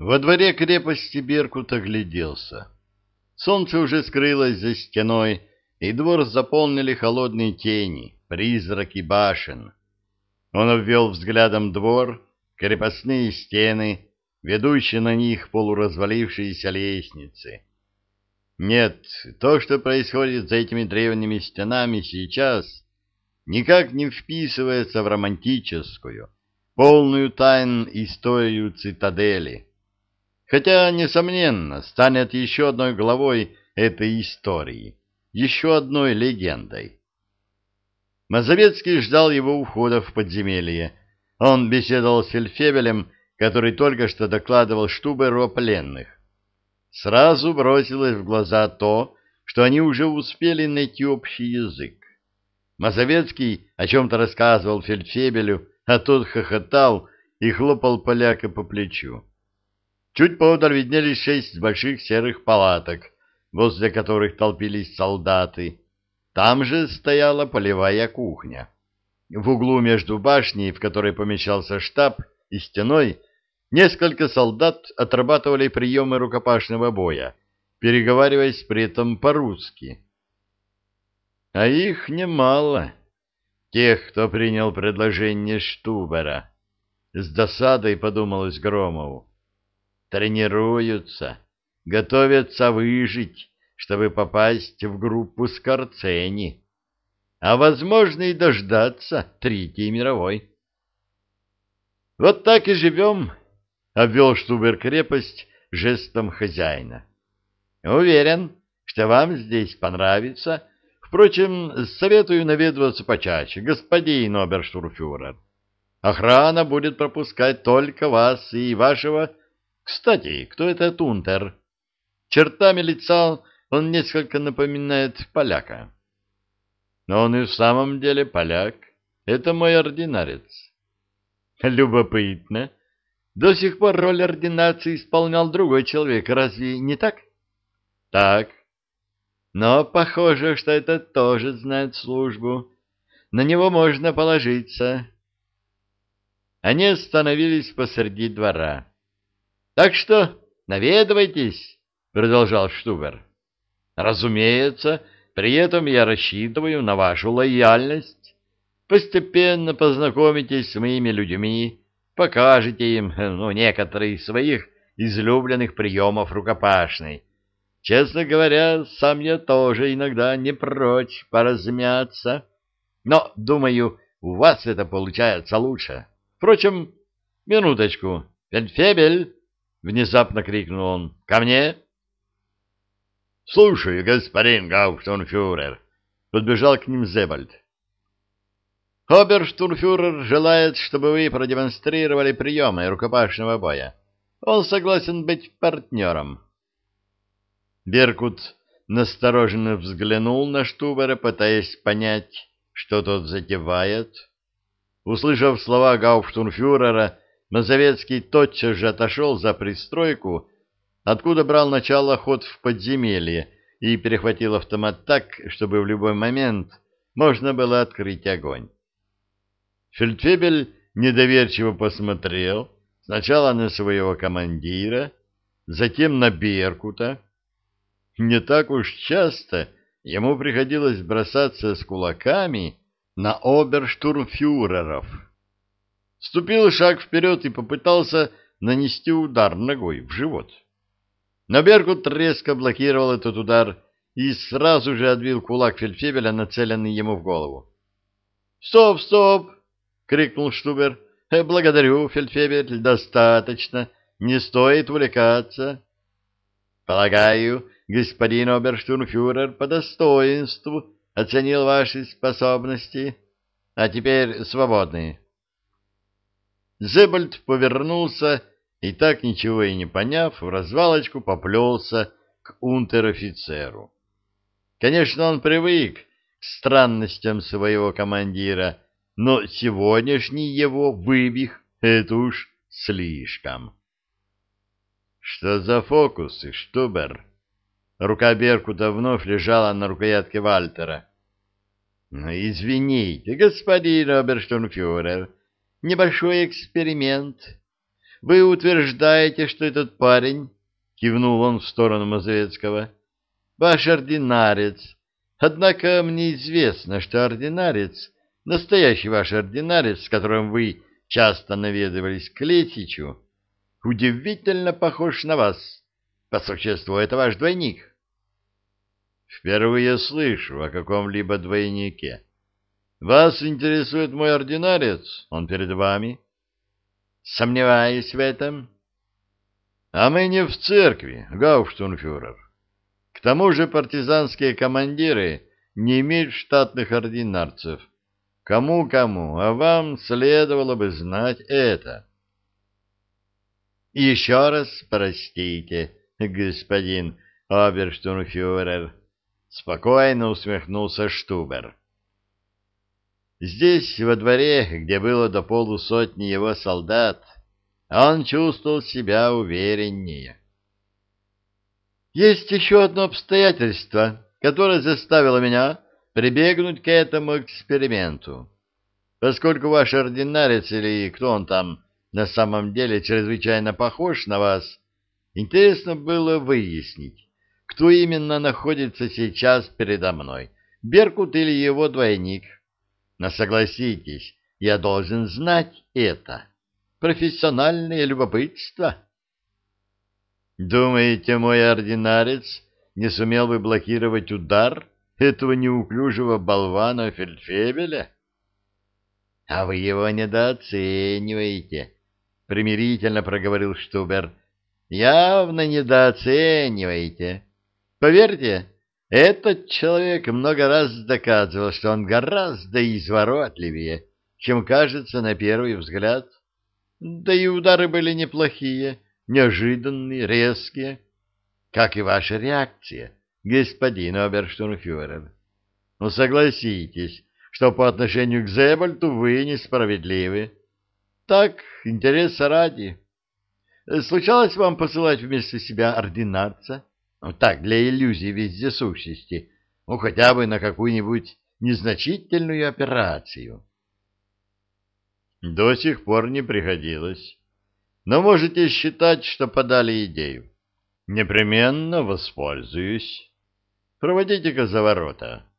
Во дворе крепости Беркут огляделся. Солнце уже скрылось за стеной, и двор заполнили холодные тени, призраки башен. Он обвел взглядом двор, крепостные стены, ведущие на них полуразвалившиеся лестницы. Нет, то, что происходит за этими древними стенами сейчас, никак не вписывается в романтическую, полную тайн историю цитадели хотя, несомненно, станет еще одной главой этой истории, еще одной легендой. Мазовецкий ждал его ухода в подземелье. Он беседовал с Фельдфебелем, который только что докладывал Штуберу о пленных. Сразу бросилось в глаза то, что они уже успели найти общий язык. Мазовецкий о чем-то рассказывал Фельдфебелю, а тот хохотал и хлопал поляка по плечу. Чуть подаль виднелись шесть больших серых палаток, возле которых толпились солдаты. Там же стояла полевая кухня. В углу между башней, в которой помещался штаб, и стеной несколько солдат отрабатывали приемы рукопашного боя, переговариваясь при этом по-русски. А их немало, тех, кто принял предложение Штубера. С досадой подумалось Громову тренируются, готовятся выжить, чтобы попасть в группу Скорцени, а, возможно, и дождаться Третьей мировой. «Вот так и живем», — обвел Штубер крепость жестом хозяина. «Уверен, что вам здесь понравится. Впрочем, советую наведываться почаще, господин оберштурфюрер. Охрана будет пропускать только вас и вашего кстати, кто это Тунтер? Чертами лица он несколько напоминает поляка. Но он и в самом деле поляк. Это мой ординарец. Любопытно. До сих пор роль ординации исполнял другой человек, разве не так? Так. Но похоже, что это тоже знает службу. На него можно положиться. Они остановились посреди двора. Так что наведывайтесь, продолжал Штубер. Разумеется, при этом я рассчитываю на вашу лояльность. Постепенно познакомитесь с моими людьми, покажете им ну, некоторые из своих излюбленных приемов рукопашной. Честно говоря, сам я тоже иногда не прочь поразмяться. Но, думаю, у вас это получается лучше. Впрочем, минуточку. Фельдфебель, — внезапно крикнул он. — Ко мне? — Слушаю, господин Гауптонфюрер, — подбежал к ним Зебальд. — Оберштурфюрер желает, чтобы вы продемонстрировали приемы рукопашного боя. Он согласен быть партнером. Беркут настороженно взглянул на Штубера, пытаясь понять, что тот затевает. Услышав слова Гауптунфюрера, Мазовецкий тотчас же отошел за пристройку, откуда брал начало ход в подземелье и перехватил автомат так, чтобы в любой момент можно было открыть огонь. Фельдфебель недоверчиво посмотрел сначала на своего командира, затем на Беркута. Не так уж часто ему приходилось бросаться с кулаками на оберштурмфюреров ступил шаг вперед и попытался нанести удар ногой в живот. Но Беркут резко блокировал этот удар и сразу же отбил кулак Фельдфебеля, нацеленный ему в голову. «Стоп, стоп!» — крикнул Штубер. «Э, «Благодарю, Фельдфебель, достаточно. Не стоит увлекаться». «Полагаю, господин оберштурмфюрер по достоинству оценил ваши способности. А теперь свободны». Зебальд повернулся и, так ничего и не поняв, в развалочку поплелся к унтер-офицеру. Конечно, он привык к странностям своего командира, но сегодняшний его выбег — это уж слишком. Что за фокусы, Штубер? Рука Беркута вновь лежала на рукоятке Вальтера. — Ну, извините, господин оберштурмфюрер, небольшой эксперимент. вы утверждаете, что этот парень, кивнул он в сторону Мазовецкого, ваш ординарец. Однако мне известно, что ординарец, настоящий ваш ординарец, с которым вы часто наведывались к Летичу, удивительно похож на вас. По существу, это ваш двойник. Впервые слышу о каком-либо двойнике. Вас интересует мой ординарец? Он перед вами? Сомневаюсь в этом. А мы не в церкви, гауштунфюрер. К тому же партизанские командиры не имеют штатных ординарцев. Кому-кому, а вам следовало бы знать это. Еще раз простите, господин оберштурмфюрер. Спокойно усмехнулся Штубер. Здесь, во дворе, где было до полусотни его солдат, он чувствовал себя увереннее. Есть еще одно обстоятельство, которое заставило меня прибегнуть к этому эксперименту. Поскольку ваш ординарец или кто он там на самом деле чрезвычайно похож на вас, интересно было выяснить, кто именно находится сейчас передо мной, Беркут или его двойник. Но согласитесь, я должен знать это. Профессиональное любопытство. Думаете, мой ординарец не сумел бы блокировать удар этого неуклюжего болвана Фельдфебеля? — А вы его недооцениваете, — примирительно проговорил Штубер. — Явно недооцениваете. Поверьте, этот человек много раз доказывал, что он гораздо изворотливее, чем кажется на первый взгляд. Да и удары были неплохие, неожиданные, резкие, как и ваша реакция, господин оберштурмфюрер. Ну, согласитесь, что по отношению к Зебальту вы несправедливы. Так, интереса ради. Случалось вам посылать вместо себя ординарца? Так, для иллюзии вездесущести, ну, хотя бы на какую-нибудь незначительную операцию. До сих пор не приходилось. Но можете считать, что подали идею. Непременно воспользуюсь. Проводите-ка за ворота.